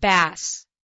bass.